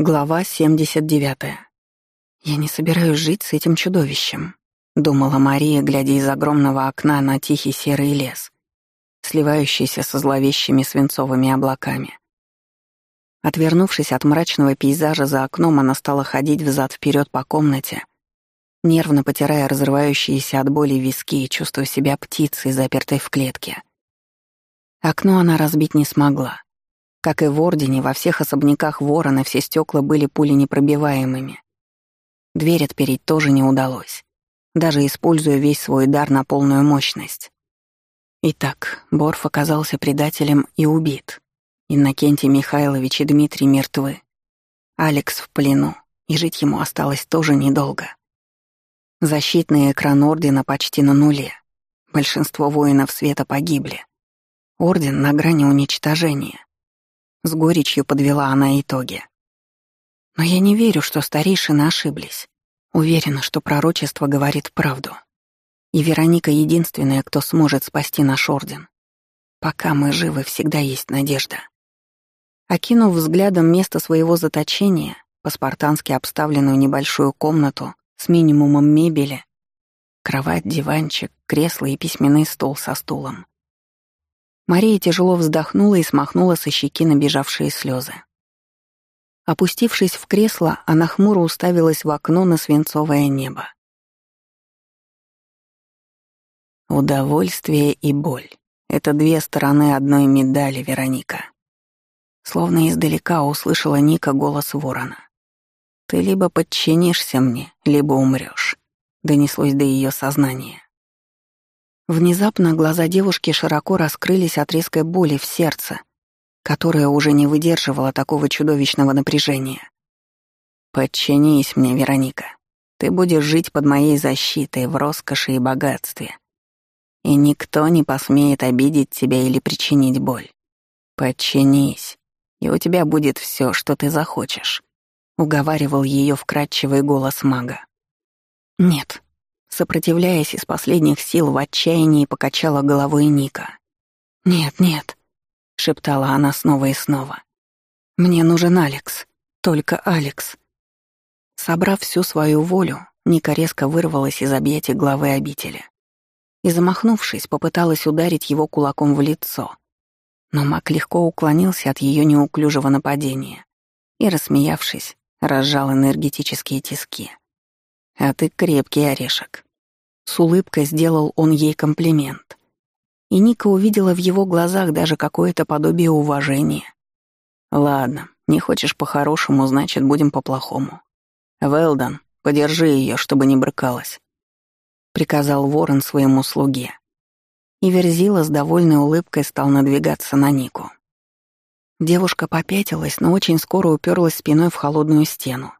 Глава 79. «Я не собираюсь жить с этим чудовищем», — думала Мария, глядя из огромного окна на тихий серый лес, сливающийся со зловещими свинцовыми облаками. Отвернувшись от мрачного пейзажа за окном, она стала ходить взад вперед по комнате, нервно потирая разрывающиеся от боли виски и чувствуя себя птицей, запертой в клетке. Окно она разбить не смогла. Как и в Ордене, во всех особняках Ворона все стекла были пуленепробиваемыми. Дверь отпереть тоже не удалось, даже используя весь свой дар на полную мощность. Итак, Борф оказался предателем и убит. Иннокентий Михайлович и Дмитрий мертвы. Алекс в плену, и жить ему осталось тоже недолго. Защитный экран Ордена почти на нуле. Большинство воинов света погибли. Орден на грани уничтожения. С горечью подвела она итоги. Но я не верю, что старейшины ошиблись. Уверена, что пророчество говорит правду. И Вероника единственная, кто сможет спасти наш орден. Пока мы живы, всегда есть надежда. Окинув взглядом место своего заточения, по-спартански обставленную небольшую комнату с минимумом мебели, кровать, диванчик, кресло и письменный стол со стулом, Мария тяжело вздохнула и смахнула со щеки набежавшие слезы. Опустившись в кресло, она хмуро уставилась в окно на свинцовое небо. Удовольствие и боль — это две стороны одной медали, Вероника. Словно издалека услышала Ника голос ворона. «Ты либо подчинишься мне, либо умрёшь», — донеслось до её сознания. Внезапно глаза девушки широко раскрылись от резкой боли в сердце, которая уже не выдерживала такого чудовищного напряжения. «Подчинись мне, Вероника. Ты будешь жить под моей защитой в роскоши и богатстве. И никто не посмеет обидеть тебя или причинить боль. Подчинись, и у тебя будет все, что ты захочешь», — уговаривал ее вкрадчивый голос мага. «Нет», Сопротивляясь из последних сил, в отчаянии покачала головой Ника. «Нет, нет», — шептала она снова и снова. «Мне нужен Алекс, только Алекс». Собрав всю свою волю, Ника резко вырвалась из объятий главы обители и, замахнувшись, попыталась ударить его кулаком в лицо. Но маг легко уклонился от ее неуклюжего нападения и, рассмеявшись, разжал энергетические тиски. «А ты крепкий орешек». С улыбкой сделал он ей комплимент. И Ника увидела в его глазах даже какое-то подобие уважения. «Ладно, не хочешь по-хорошему, значит, будем по-плохому. Велдон, подержи ее, чтобы не брыкалась», — приказал ворон своему слуге. И Верзила с довольной улыбкой стал надвигаться на Нику. Девушка попятилась, но очень скоро уперлась спиной в холодную стену.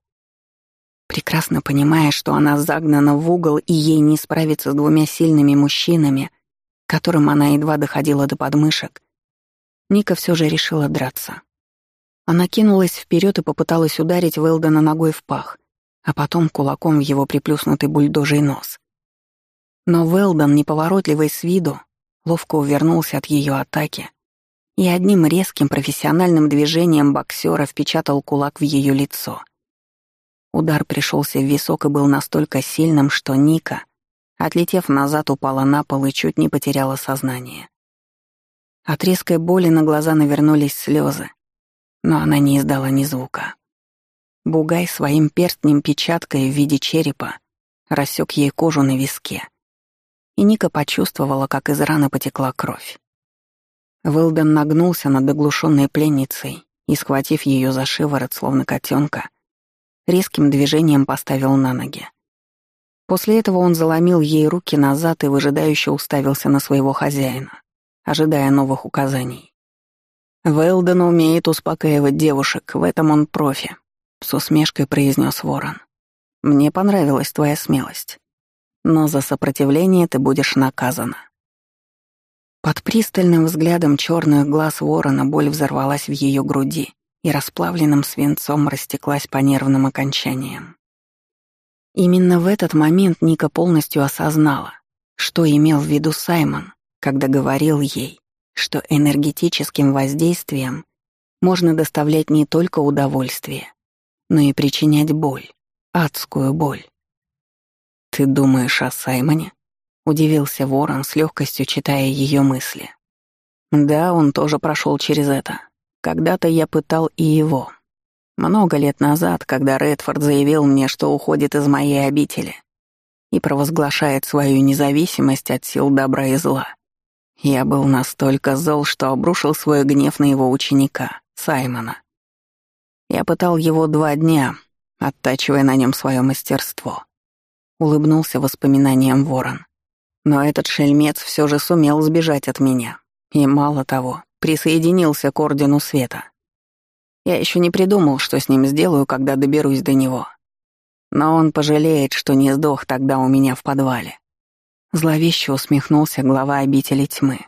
Прекрасно понимая, что она загнана в угол и ей не справиться с двумя сильными мужчинами, которым она едва доходила до подмышек, Ника все же решила драться. Она кинулась вперед и попыталась ударить Велдона ногой в пах, а потом кулаком в его приплюснутый бульдожий нос. Но Велдон, неповоротливый с виду, ловко увернулся от ее атаки и одним резким профессиональным движением боксера впечатал кулак в ее лицо. Удар пришелся в висок и был настолько сильным, что Ника, отлетев назад, упала на пол и чуть не потеряла сознание. От резкой боли на глаза навернулись слезы, но она не издала ни звука. Бугай своим перстнем печаткой в виде черепа рассек ей кожу на виске, и Ника почувствовала, как из раны потекла кровь. Вэлден нагнулся над оглушенной пленницей и, схватив ее за шиворот, словно котенка, резким движением поставил на ноги. После этого он заломил ей руки назад и выжидающе уставился на своего хозяина, ожидая новых указаний. «Вэлден умеет успокаивать девушек, в этом он профи», — с усмешкой произнес ворон. «Мне понравилась твоя смелость. Но за сопротивление ты будешь наказана». Под пристальным взглядом черных глаз ворона боль взорвалась в ее груди, и расплавленным свинцом растеклась по нервным окончаниям. Именно в этот момент Ника полностью осознала, что имел в виду Саймон, когда говорил ей, что энергетическим воздействием можно доставлять не только удовольствие, но и причинять боль, адскую боль. «Ты думаешь о Саймоне?» — удивился Ворон с легкостью читая ее мысли. «Да, он тоже прошел через это. Когда-то я пытал и его. Много лет назад, когда Редфорд заявил мне, что уходит из моей обители и провозглашает свою независимость от сил добра и зла, я был настолько зол, что обрушил свой гнев на его ученика, Саймона. Я пытал его два дня, оттачивая на нем свое мастерство. Улыбнулся воспоминанием ворон. Но этот шельмец все же сумел сбежать от меня. И мало того, присоединился к Ордену Света. Я еще не придумал, что с ним сделаю, когда доберусь до него. Но он пожалеет, что не сдох тогда у меня в подвале. Зловеще усмехнулся глава обители тьмы.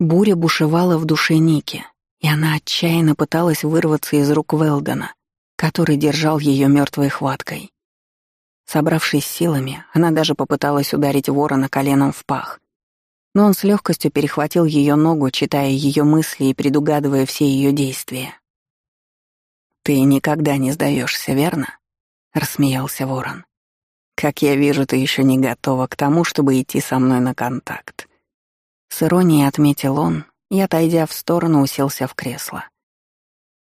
Буря бушевала в душе Ники, и она отчаянно пыталась вырваться из рук Велдена, который держал ее мертвой хваткой. Собравшись силами, она даже попыталась ударить ворона коленом в пах. Но он с легкостью перехватил ее ногу, читая ее мысли и предугадывая все ее действия. «Ты никогда не сдаешься, верно?» — рассмеялся ворон. Как я вижу, ты еще не готова к тому, чтобы идти со мной на контакт. С иронией отметил он и, отойдя в сторону, уселся в кресло.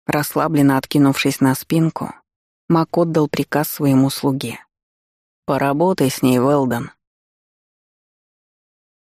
Расслабленно откинувшись на спинку, Мак отдал приказ своему слуге. «Поработай с ней, Велдон.